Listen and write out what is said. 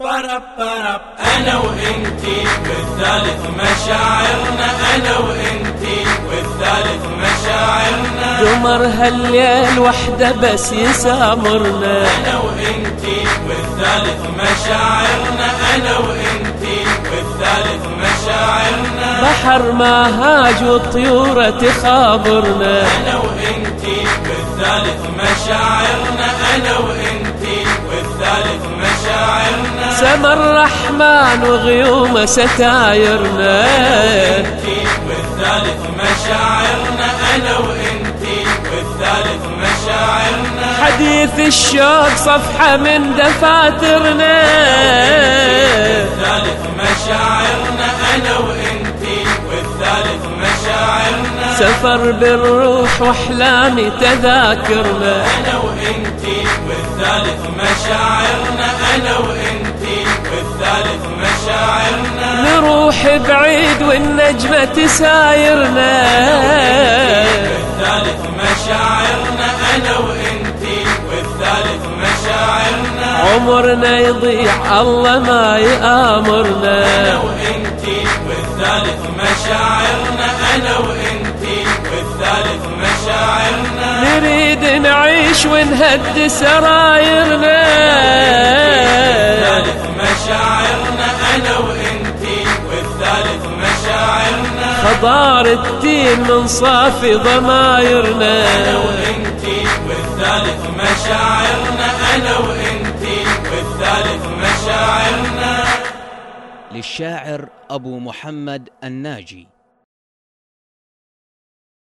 أنا وإنتي والثالث مشاعرنا أنا وإنتي والثالث مشاعرنا قمر هالليل وحدة بس يسامرنا أنا وإنتي والثالث مشاعرنا أنا وإنتي والثالث مشاعرنا بحر ما هاج والطيورة تخابرنا أنا وإنتي الرحمن وغيوم ستايرنا. وإنتي والثالث مشاعرنا أنا وإنتي. والثالث مشاعرنا حديث الشوق صفحة من دفاترنا. والثالث مشاعرنا أنا وإنتي. والثالث مشاعرنا سفر بالروح وأحلامي تذاكرنا. أنا وإنتي. والثالث مشاعرنا أنا بعيد والنجمة تسايرنا. والثالث مشاعرنا أنا وإنتي والثالث مشاعرنا عمرنا يضيع الله ما يآمرنا. أنا وإنتي والثالث مشاعرنا أنا وإنتي والثالث مشاعرنا. نريد نعيش ونهد سرايرنا خضار التين من صافي ضمايرنا أنا وإنتي والثالث مشاعرنا أنا وإنتي والثالث مشاعرنا. للشاعر أبو محمد الناجي.